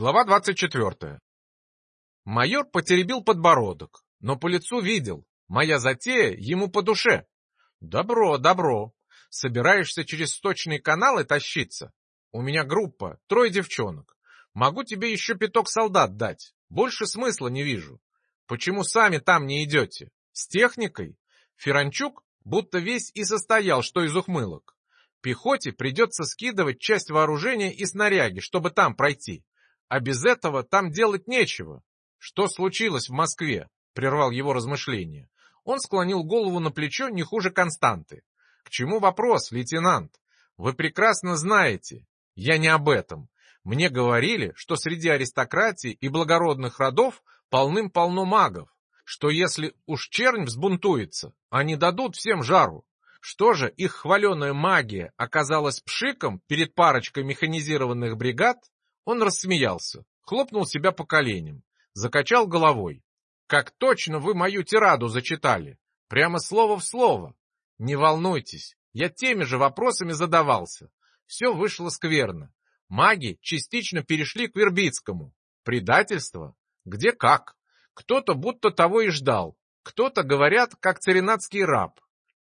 Глава 24. Майор потеребил подбородок, но по лицу видел. Моя затея ему по душе. Добро, добро. Собираешься через сточные каналы тащиться? У меня группа, трое девчонок. Могу тебе еще пяток солдат дать. Больше смысла не вижу. Почему сами там не идете? С техникой? Феранчук будто весь и состоял, что из ухмылок. Пехоте придется скидывать часть вооружения и снаряги, чтобы там пройти. А без этого там делать нечего. Что случилось в Москве? Прервал его размышления. Он склонил голову на плечо не хуже Константы. К чему вопрос, лейтенант? Вы прекрасно знаете. Я не об этом. Мне говорили, что среди аристократии и благородных родов полным-полно магов, что если уж чернь взбунтуется, они дадут всем жару. Что же их хваленая магия оказалась пшиком перед парочкой механизированных бригад, он рассмеялся, хлопнул себя по коленям, закачал головой. «Как точно вы мою тираду зачитали! Прямо слово в слово! Не волнуйтесь, я теми же вопросами задавался. Все вышло скверно. Маги частично перешли к Вербицкому. Предательство? Где как? Кто-то будто того и ждал. Кто-то, говорят, как царинатский раб.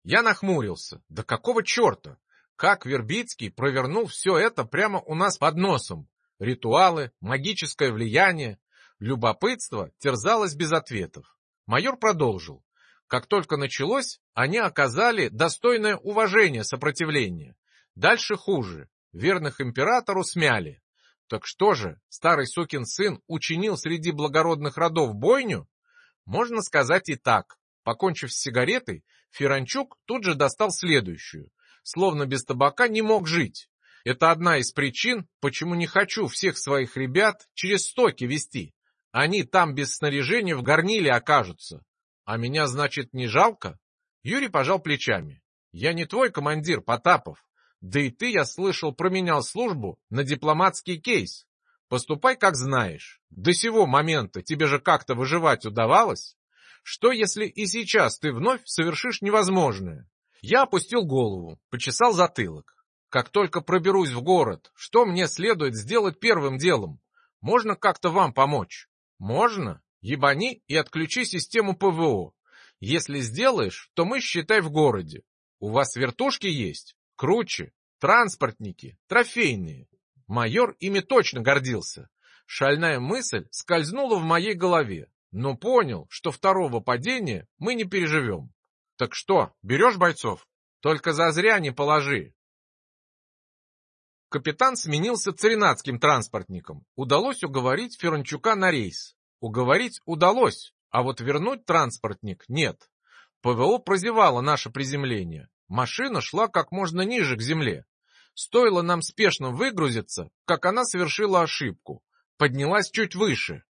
Я нахмурился. Да какого черта? Как Вербицкий провернул все это прямо у нас под носом? Ритуалы, магическое влияние. Любопытство терзалось без ответов. Майор продолжил. Как только началось, они оказали достойное уважение сопротивления. Дальше хуже. Верных императору смяли. Так что же, старый сукин сын учинил среди благородных родов бойню? Можно сказать и так. Покончив с сигаретой, Феранчук тут же достал следующую. Словно без табака не мог жить. Это одна из причин, почему не хочу всех своих ребят через стоки вести. Они там без снаряжения в горниле окажутся. А меня, значит, не жалко? Юрий пожал плечами. Я не твой командир, Потапов. Да и ты, я слышал, променял службу на дипломатский кейс. Поступай, как знаешь. До сего момента тебе же как-то выживать удавалось? Что, если и сейчас ты вновь совершишь невозможное? Я опустил голову, почесал затылок. Как только проберусь в город, что мне следует сделать первым делом? Можно как-то вам помочь? Можно? Ебани и отключи систему ПВО. Если сделаешь, то мы, считай, в городе. У вас вертушки есть? Круче. Транспортники. Трофейные. Майор ими точно гордился. Шальная мысль скользнула в моей голове, но понял, что второго падения мы не переживем. Так что, берешь бойцов? Только зазря не положи, Капитан сменился царинатским транспортником. Удалось уговорить Ферончука на рейс. Уговорить удалось, а вот вернуть транспортник нет. ПВО прозевало наше приземление. Машина шла как можно ниже к земле. Стоило нам спешно выгрузиться, как она совершила ошибку. Поднялась чуть выше.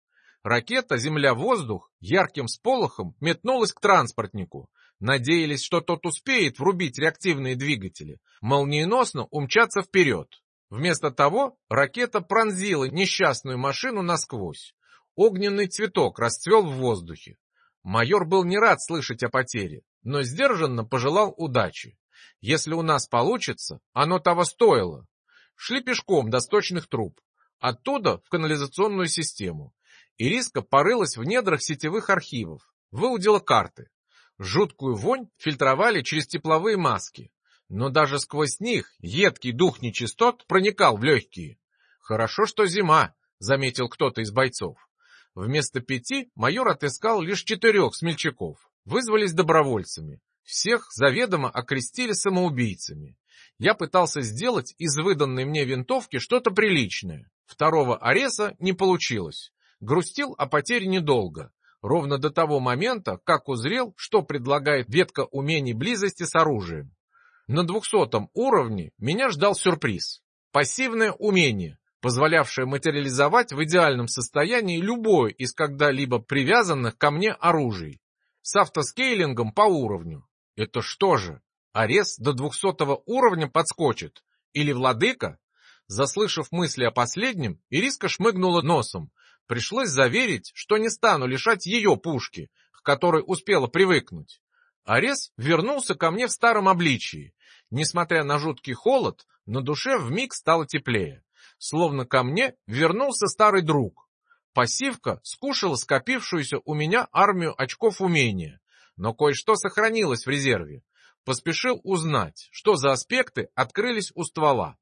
Ракета «Земля-воздух» ярким сполохом метнулась к транспортнику. Надеялись, что тот успеет врубить реактивные двигатели, молниеносно умчаться вперед. Вместо того ракета пронзила несчастную машину насквозь. Огненный цветок расцвел в воздухе. Майор был не рад слышать о потере, но сдержанно пожелал удачи. Если у нас получится, оно того стоило. Шли пешком до сточных труб, оттуда в канализационную систему. Ириска порылась в недрах сетевых архивов, выудила карты. Жуткую вонь фильтровали через тепловые маски но даже сквозь них едкий дух нечистот проникал в легкие. «Хорошо, что зима», — заметил кто-то из бойцов. Вместо пяти майор отыскал лишь четырех смельчаков. Вызвались добровольцами. Всех заведомо окрестили самоубийцами. Я пытался сделать из выданной мне винтовки что-то приличное. Второго ареса не получилось. Грустил о потере недолго. Ровно до того момента, как узрел, что предлагает ветка умений близости с оружием. На двухсотом уровне меня ждал сюрприз. Пассивное умение, позволявшее материализовать в идеальном состоянии любое из когда-либо привязанных ко мне оружий. С автоскейлингом по уровню. Это что же, арес до двухсотого уровня подскочит? Или владыка? Заслышав мысли о последнем, Ириска шмыгнула носом. Пришлось заверить, что не стану лишать ее пушки, к которой успела привыкнуть. Арес вернулся ко мне в старом обличии. Несмотря на жуткий холод, на душе вмиг стало теплее. словно ко мне вернулся старый друг. Пассивка скушала скопившуюся у меня армию очков умения, но кое-что сохранилось в резерве. Поспешил узнать, что за аспекты открылись у ствола.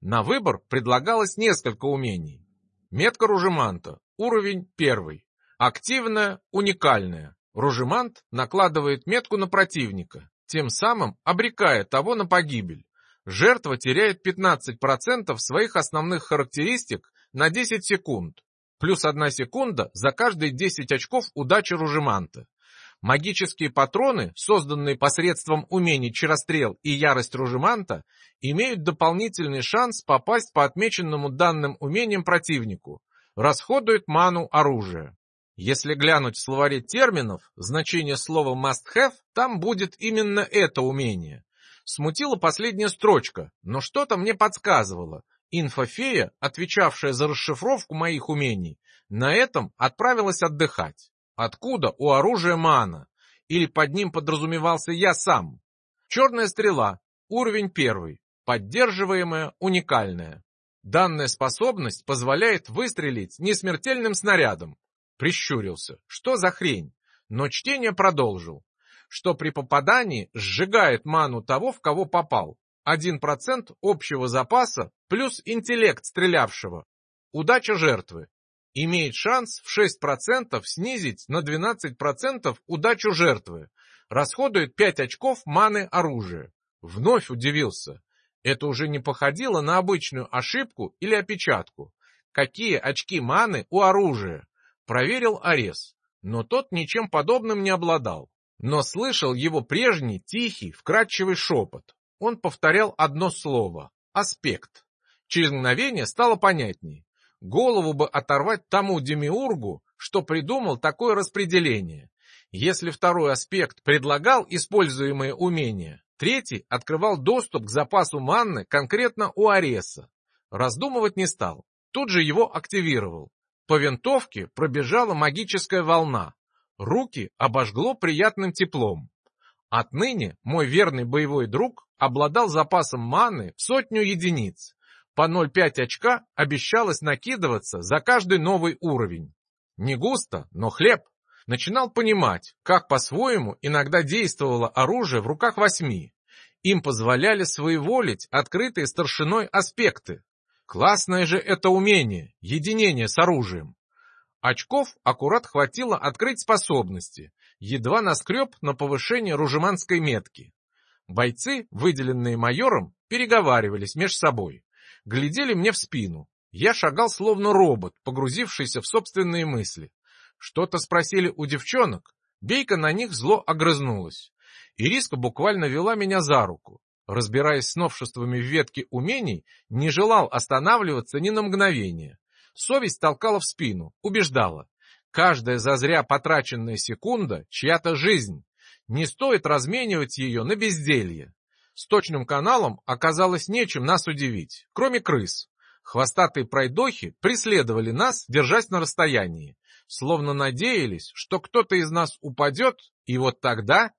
На выбор предлагалось несколько умений. Метка Ружеманта, уровень первый. Активная, уникальная. Ружемант накладывает метку на противника, тем самым обрекая того на погибель. Жертва теряет 15% своих основных характеристик на 10 секунд, плюс 1 секунда за каждые 10 очков удачи Ружеманта. Магические патроны, созданные посредством умений Чарострел и Ярость Ружеманта, имеют дополнительный шанс попасть по отмеченному данным умениям противнику, расходуют ману оружия. Если глянуть в словаре терминов, значение слова must have, там будет именно это умение. Смутила последняя строчка, но что-то мне подсказывало. Инфофея, отвечавшая за расшифровку моих умений, на этом отправилась отдыхать. Откуда у оружия мана? Или под ним подразумевался я сам? Черная стрела, уровень первый, поддерживаемая, уникальная. Данная способность позволяет выстрелить несмертельным снарядом. Прищурился. Что за хрень? Но чтение продолжил. Что при попадании сжигает ману того, в кого попал. 1% общего запаса плюс интеллект стрелявшего. Удача жертвы имеет шанс в 6% снизить на 12% удачу жертвы, расходует 5 очков маны оружия. Вновь удивился. Это уже не походило на обычную ошибку или опечатку. Какие очки маны у оружия? Проверил Арес, но тот ничем подобным не обладал. Но слышал его прежний, тихий, вкрадчивый шепот. Он повторял одно слово — аспект. Через мгновение стало понятней. Голову бы оторвать тому демиургу, что придумал такое распределение. Если второй аспект предлагал используемые умения, третий открывал доступ к запасу манны конкретно у Ареса. Раздумывать не стал, тут же его активировал. По винтовке пробежала магическая волна. Руки обожгло приятным теплом. Отныне мой верный боевой друг обладал запасом маны в сотню единиц, по 0,5 очка обещалось накидываться за каждый новый уровень. Не густо, но хлеб. Начинал понимать, как по-своему иногда действовало оружие в руках восьми. Им позволяли своеволить открытые старшиной аспекты. Классное же это умение, единение с оружием. Очков аккурат хватило открыть способности, едва наскреб на повышение ружеманской метки. Бойцы, выделенные майором, переговаривались между собой глядели мне в спину. Я шагал словно робот, погрузившийся в собственные мысли. Что-то спросили у девчонок. Бейка на них зло огрызнулась. Ириска буквально вела меня за руку. Разбираясь с новшествами в ветке умений, не желал останавливаться ни на мгновение. Совесть толкала в спину, убеждала. Каждая зазря потраченная секунда — чья-то жизнь. Не стоит разменивать ее на безделье. С точным каналом оказалось нечем нас удивить, кроме крыс. Хвостатые пройдохи преследовали нас, держась на расстоянии, словно надеялись, что кто-то из нас упадет, и вот тогда...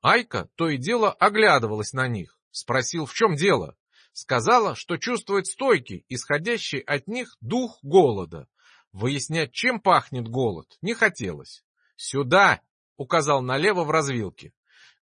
Айка то и дело оглядывалась на них, спросил, в чем дело. Сказала, что чувствует стойкий, исходящий от них дух голода. Выяснять, чем пахнет голод, не хотелось. «Сюда!» — указал налево в развилке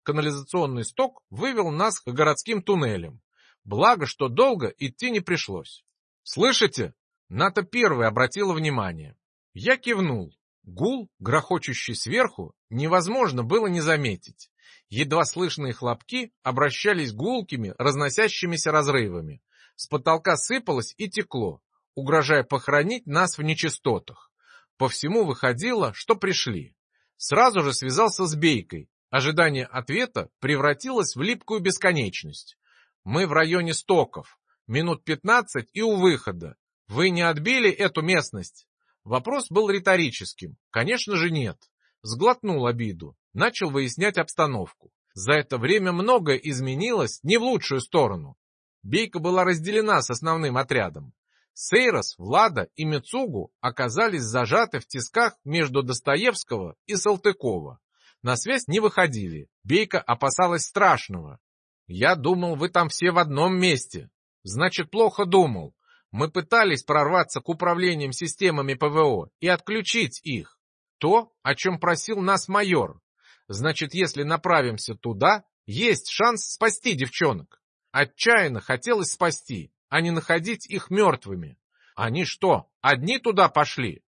канализационный сток вывел нас к городским туннелям. Благо, что долго идти не пришлось. «Слышите?» Ната первой обратила внимание. Я кивнул. Гул, грохочущий сверху, невозможно было не заметить. Едва слышные хлопки обращались гулкими, разносящимися разрывами. С потолка сыпалось и текло, угрожая похоронить нас в нечистотах. По всему выходило, что пришли. Сразу же связался с Бейкой, Ожидание ответа превратилось в липкую бесконечность. Мы в районе стоков. Минут пятнадцать и у выхода. Вы не отбили эту местность? Вопрос был риторическим. Конечно же нет. Сглотнул обиду. Начал выяснять обстановку. За это время многое изменилось не в лучшую сторону. Бейка была разделена с основным отрядом. Сейрос, Влада и Мицугу оказались зажаты в тисках между Достоевского и Салтыкова. На связь не выходили. Бейка опасалась страшного. Я думал, вы там все в одном месте. Значит, плохо думал. Мы пытались прорваться к управлениям системами ПВО и отключить их. То, о чем просил нас майор. Значит, если направимся туда, есть шанс спасти девчонок. Отчаянно хотелось спасти, а не находить их мертвыми. Они что, одни туда пошли?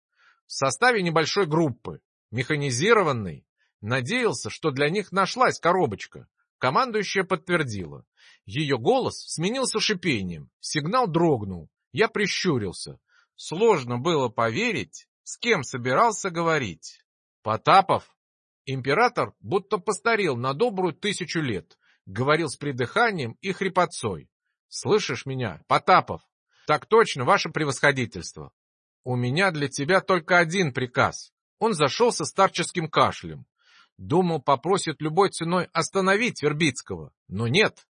В составе небольшой группы, механизированной. Надеялся, что для них нашлась коробочка. Командующая подтвердила. Ее голос сменился шипением, сигнал дрогнул. Я прищурился. Сложно было поверить, с кем собирался говорить. Потапов? Император будто постарел на добрую тысячу лет. Говорил с придыханием и хрипотцой. «Слышишь меня, Потапов?» «Так точно, ваше превосходительство. У меня для тебя только один приказ». Он зашел со старческим кашлем. Думал, попросит любой ценой остановить Вербицкого, но нет.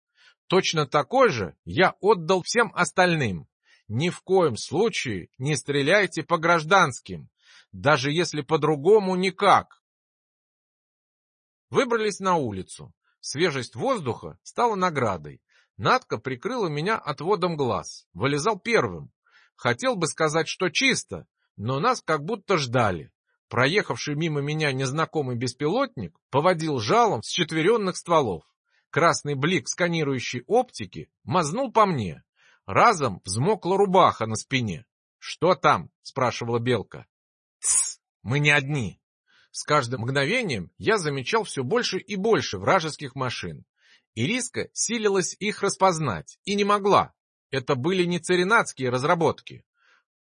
Точно такой же я отдал всем остальным. Ни в коем случае не стреляйте по гражданским, даже если по-другому никак. Выбрались на улицу. Свежесть воздуха стала наградой. Надка прикрыла меня отводом глаз, вылезал первым. Хотел бы сказать, что чисто, но нас как будто ждали. Проехавший мимо меня незнакомый беспилотник поводил жалом с четверенных стволов. Красный блик сканирующей оптики мазнул по мне. Разом взмокла рубаха на спине. «Что там?» — спрашивала Белка. «Тсс, мы не одни». С каждым мгновением я замечал все больше и больше вражеских машин. Ириска силилась их распознать и не могла. Это были не царинатские разработки.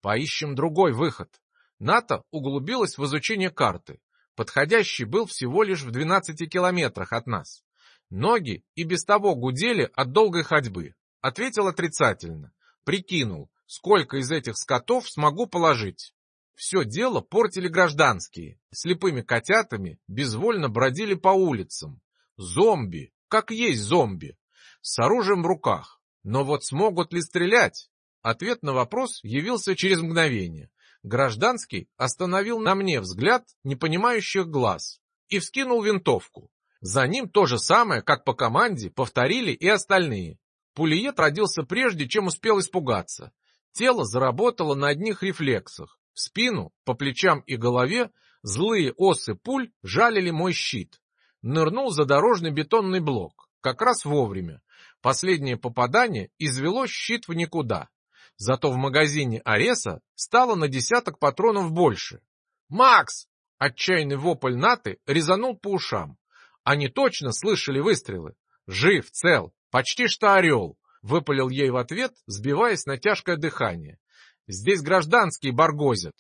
Поищем другой выход. НАТО углубилась в изучение карты. Подходящий был всего лишь в 12 километрах от нас. Ноги и без того гудели от долгой ходьбы. Ответил отрицательно. Прикинул, сколько из этих скотов смогу положить. Все дело портили гражданские. Слепыми котятами безвольно бродили по улицам. Зомби, как есть зомби. С оружием в руках. Но вот смогут ли стрелять? Ответ на вопрос явился через мгновение. Гражданский остановил на мне взгляд непонимающих глаз и вскинул винтовку. За ним то же самое, как по команде, повторили и остальные. Пулиет родился прежде, чем успел испугаться. Тело заработало на одних рефлексах. В спину, по плечам и голове злые осы пуль жалили мой щит. Нырнул за дорожный бетонный блок. Как раз вовремя. Последнее попадание извело щит в никуда. Зато в магазине Ареса стало на десяток патронов больше. «Макс!» — отчаянный вопль Наты резанул по ушам. Они точно слышали выстрелы. «Жив, цел, почти что орел!» — выпалил ей в ответ, сбиваясь на тяжкое дыхание. «Здесь гражданские баргозят.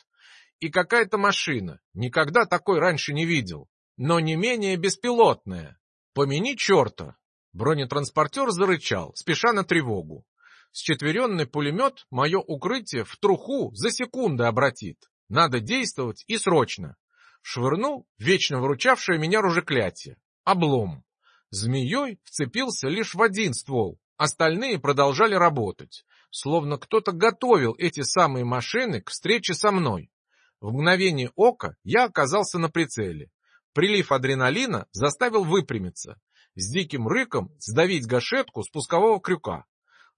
И какая-то машина. Никогда такой раньше не видел. Но не менее беспилотная. Помяни черта!» Бронетранспортер зарычал, спеша на тревогу. Счетверенный пулемет мое укрытие в труху за секунды обратит. Надо действовать и срочно. Швырнул вечно выручавшее меня ружеклятие. Облом. Змеей вцепился лишь в один ствол. Остальные продолжали работать. Словно кто-то готовил эти самые машины к встрече со мной. В мгновение ока я оказался на прицеле. Прилив адреналина заставил выпрямиться. С диким рыком сдавить гашетку спускового крюка.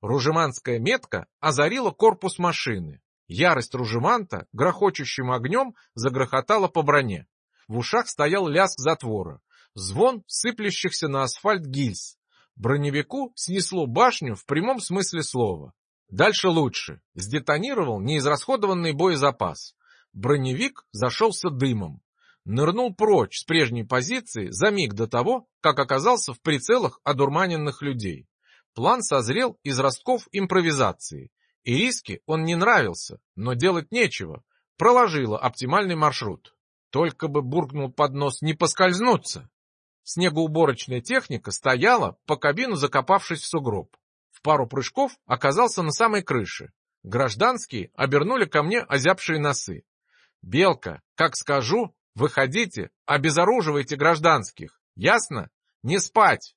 Ружеманская метка озарила корпус машины. Ярость ружеманта грохочущим огнем загрохотала по броне. В ушах стоял лязг затвора, звон сыплющихся на асфальт гильз. Броневику снесло башню в прямом смысле слова. Дальше лучше. Сдетонировал неизрасходованный боезапас. Броневик зашелся дымом. Нырнул прочь с прежней позиции за миг до того, как оказался в прицелах одурманенных людей. План созрел из ростков импровизации. Ириске он не нравился, но делать нечего. Проложила оптимальный маршрут. Только бы буркнул под нос не поскользнуться. Снегоуборочная техника стояла, по кабину закопавшись в сугроб. В пару прыжков оказался на самой крыше. Гражданские обернули ко мне озябшие носы. «Белка, как скажу, выходите, обезоруживайте гражданских. Ясно? Не спать!»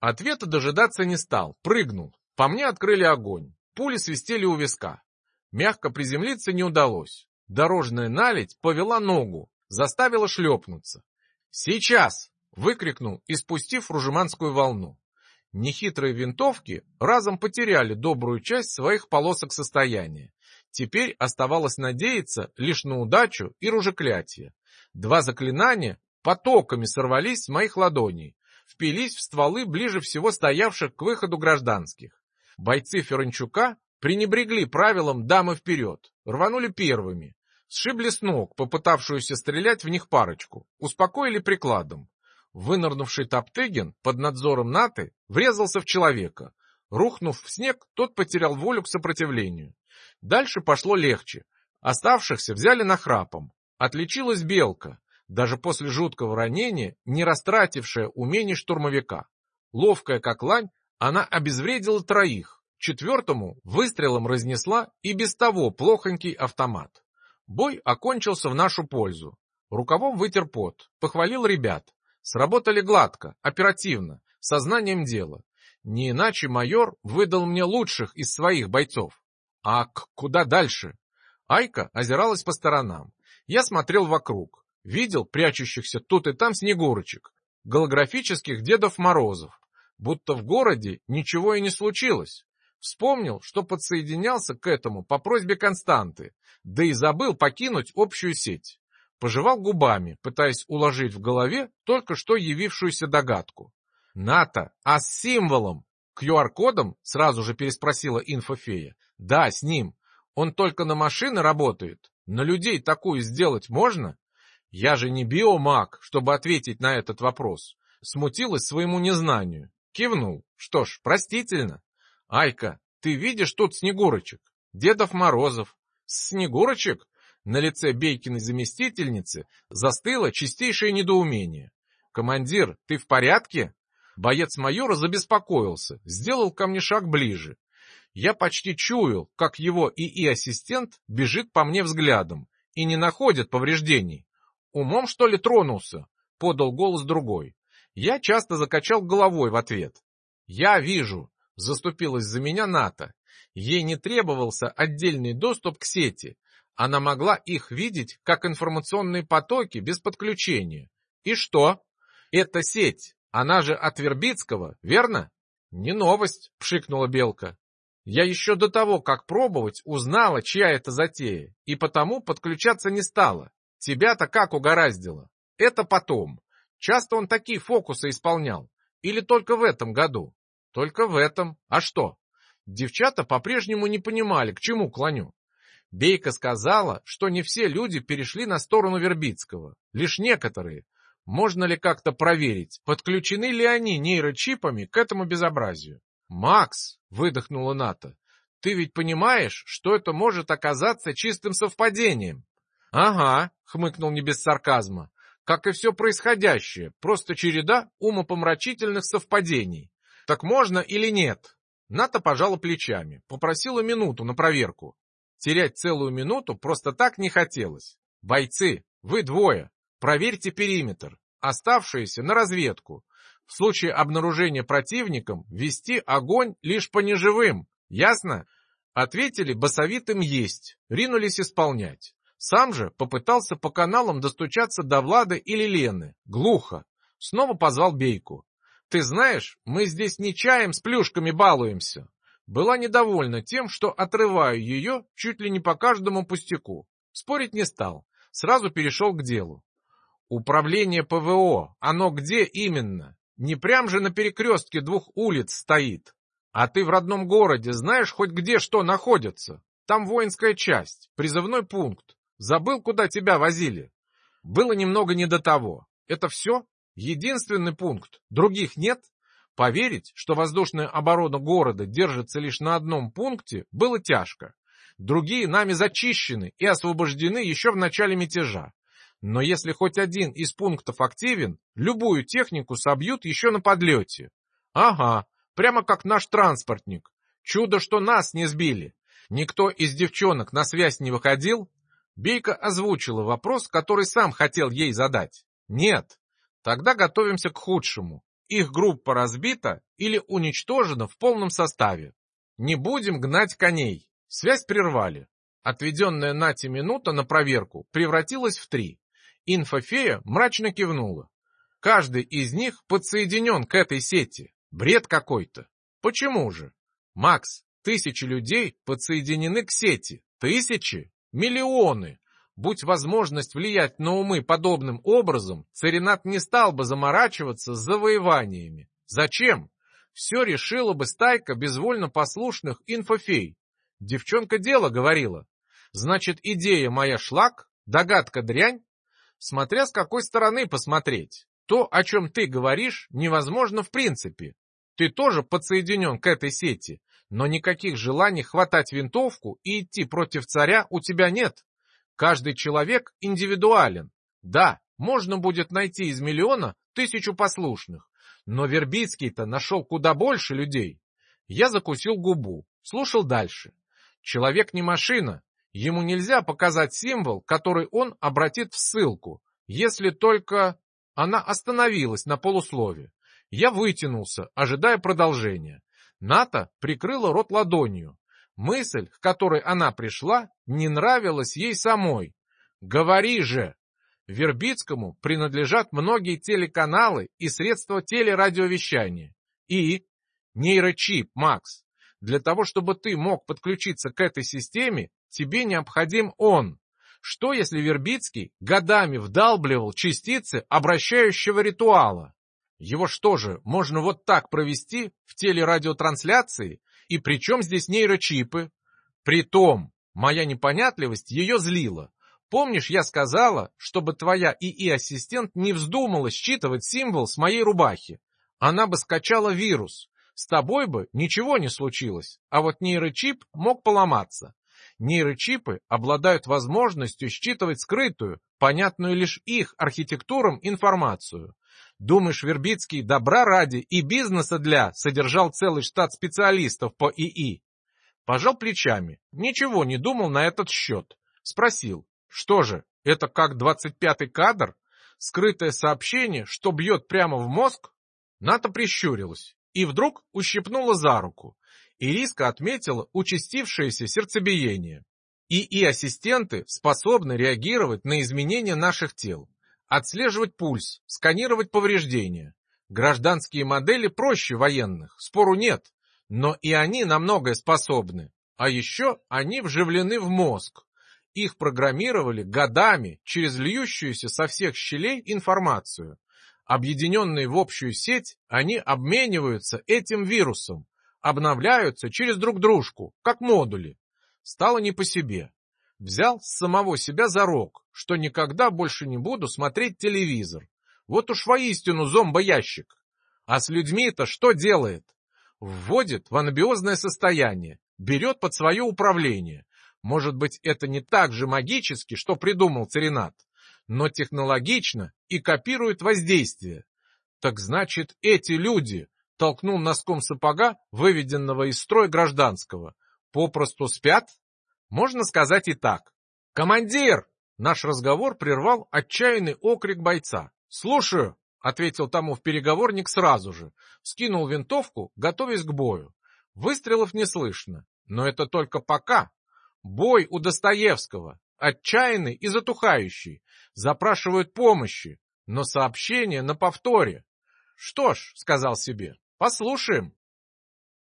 Ответа дожидаться не стал, прыгнул. По мне открыли огонь. Пули свистели у виска. Мягко приземлиться не удалось. Дорожная наледь повела ногу, заставила шлепнуться. «Сейчас!» — выкрикнул, испустив ружеманскую волну. Нехитрые винтовки разом потеряли добрую часть своих полосок состояния. Теперь оставалось надеяться лишь на удачу и ружеклятие. Два заклинания потоками сорвались с моих ладоней, впились в стволы ближе всего стоявших к выходу гражданских. Бойцы Ференчука пренебрегли правилам «дамы вперед», рванули первыми, сшибли с ног попытавшуюся стрелять в них парочку, успокоили прикладом. Вынырнувший Топтыгин под надзором Наты врезался в человека. Рухнув в снег, тот потерял волю к сопротивлению. Дальше пошло легче. Оставшихся взяли нахрапом. Отличилась белка, даже после жуткого ранения, не растратившая умений штурмовика. Ловкая как лань, она обезвредила троих, четвертому выстрелом разнесла и без того плохонький автомат. Бой окончился в нашу пользу. Рукавом вытер пот, похвалил ребят. Сработали гладко, оперативно, сознанием дела. Не иначе майор выдал мне лучших из своих бойцов. А к куда дальше? Айка озиралась по сторонам. Я смотрел вокруг, видел прячущихся тут и там снегурочек, голографических Дедов Морозов, будто в городе ничего и не случилось. Вспомнил, что подсоединялся к этому по просьбе Константы, да и забыл покинуть общую сеть. Пожевал губами, пытаясь уложить в голове только что явившуюся догадку. «НАТО, а с символом?» «QR-кодом?» — сразу же переспросила инфофея. «Да, с ним. Он только на машины работает. На людей такую сделать можно?» «Я же не биомаг, чтобы ответить на этот вопрос». Смутилась своему незнанию. Кивнул. «Что ж, простительно. Айка, ты видишь тут Снегурочек? Дедов Морозов. Снегурочек?» На лице Бейкиной заместительницы застыло чистейшее недоумение. «Командир, ты в порядке?» Боец майора забеспокоился, сделал ко мне шаг ближе. Я почти чуял, как его ИИ-ассистент бежит по мне взглядом и не находит повреждений. «Умом, что ли, тронулся?» — подал голос другой. Я часто закачал головой в ответ. «Я вижу», — заступилась за меня НАТО. Ей не требовался отдельный доступ к сети, она могла их видеть как информационные потоки без подключения. И что? Это сеть, она же от Вербицкого, верно? Не новость, пшикнула Белка. Я еще до того, как пробовать, узнала, чья это затея, и потому подключаться не стала. Тебя-то как угораздило? Это потом. Часто он такие фокусы исполнял. Или только в этом году? Только в этом. А что? Девчата по-прежнему не понимали, к чему клоню. Бейка сказала, что не все люди перешли на сторону Вербицкого, лишь некоторые. Можно ли как-то проверить, подключены ли они нейрочипами к этому безобразию? «Макс!» — выдохнула Ната. «Ты ведь понимаешь, что это может оказаться чистым совпадением?» «Ага», — хмыкнул не без сарказма, «как и все происходящее, просто череда умопомрачительных совпадений. Так можно или нет?» Ната пожала плечами, попросила минуту на проверку. Терять целую минуту просто так не хотелось. Бойцы, вы двое, проверьте периметр, оставшиеся на разведку. В случае обнаружения противником вести огонь лишь по неживым, ясно? Ответили басовитым есть, ринулись исполнять. Сам же попытался по каналам достучаться до Влада или Лены. Глухо. Снова позвал Бейку. «Ты знаешь, мы здесь не чаем с плюшками балуемся была недовольна тем, что отрываю ее чуть ли не по каждому пустяку. Спорить не стал, сразу перешел к делу. Управление ПВО, оно где именно? Не прям же на перекрестке двух улиц стоит. А ты в родном городе знаешь хоть где что находится? Там воинская часть, призывной пункт. Забыл, куда тебя возили? Было немного не до того. Это все? Единственный пункт. Других нет? Поверить, что воздушная оборона города держится лишь на одном пункте, было тяжко. Другие нами зачищены и освобождены еще в начале мятежа. Но если хоть один из пунктов активен, любую технику собьют еще на подлете. Ага, прямо как наш транспортник. Чудо, что нас не сбили. Никто из девчонок на связь не выходил? Бейка озвучила вопрос, который сам хотел ей задать. Нет. Тогда готовимся к худшему. Их группа разбита или уничтожена в полном составе. Не будем гнать коней. Связь прервали. Отведенная Нате минута на проверку превратилась в три. Инфофея мрачно кивнула. Каждый из них подсоединен к этой сети. Бред какой-то. Почему же? Макс, тысячи людей подсоединены к сети. Тысячи? Миллионы. Будь возможность влиять на умы подобным образом, Царинат не стал бы заморачиваться с завоеваниями. Зачем? Все решила бы стайка безвольно послушных инфофей. Девчонка дело говорила. Значит, идея моя шлак, догадка дрянь? Смотря с какой стороны посмотреть. То, о чем ты говоришь, невозможно в принципе. Ты тоже подсоединен к этой сети, но никаких желаний хватать винтовку и идти против царя у тебя нет. Каждый человек индивидуален. Да, можно будет найти из миллиона тысячу послушных, но Вербицкий-то нашел куда больше людей. Я закусил губу, слушал дальше. Человек не машина, ему нельзя показать символ, который он обратит в ссылку, если только... Она остановилась на полуслове. Я вытянулся, ожидая продолжения. Ната прикрыла рот ладонью. Мысль, к которой она пришла, не нравилась ей самой. «Говори же!» Вербицкому принадлежат многие телеканалы и средства телерадиовещания. И нейрочип, Макс. Для того, чтобы ты мог подключиться к этой системе, тебе необходим он. Что, если Вербицкий годами вдалбливал частицы обращающего ритуала? Его что же, можно вот так провести в телерадиотрансляции и при чем здесь нейрочипы? Притом, моя непонятливость ее злила. Помнишь, я сказала, чтобы твоя ИИ-ассистент не вздумала считывать символ с моей рубахи? Она бы скачала вирус. С тобой бы ничего не случилось, а вот нейрочип мог поломаться. Нейрочипы обладают возможностью считывать скрытую, понятную лишь их архитектурам информацию. Думаешь, Вербицкий добра ради и бизнеса для содержал целый штат специалистов по ИИ? Пожал плечами, ничего не думал на этот счет. Спросил, что же, это как двадцать пятый кадр? Скрытое сообщение, что бьет прямо в мозг? Ната прищурилась и вдруг ущипнула за руку. Ириска отметила участившееся сердцебиение. ИИ-ассистенты способны реагировать на изменения наших тел. Отслеживать пульс, сканировать повреждения. Гражданские модели проще военных, спору нет, но и они на многое способны. А еще они вживлены в мозг. Их программировали годами через льющуюся со всех щелей информацию. Объединенные в общую сеть, они обмениваются этим вирусом, обновляются через друг дружку, как модули. Стало не по себе взял с самого себя за рог, что никогда больше не буду смотреть телевизор. Вот уж воистину зомбоящик. А с людьми-то что делает? Вводит в анабиозное состояние, берет под свое управление. Может быть, это не так же магически, что придумал Церинат, но технологично и копирует воздействие. Так значит, эти люди, толкнул носком сапога, выведенного из строя гражданского, попросту спят? Можно сказать и так. «Командир!» Наш разговор прервал отчаянный окрик бойца. «Слушаю!» — ответил тому в переговорник сразу же. Скинул винтовку, готовясь к бою. Выстрелов не слышно. Но это только пока. Бой у Достоевского. Отчаянный и затухающий. Запрашивают помощи. Но сообщение на повторе. «Что ж», — сказал себе, — «послушаем».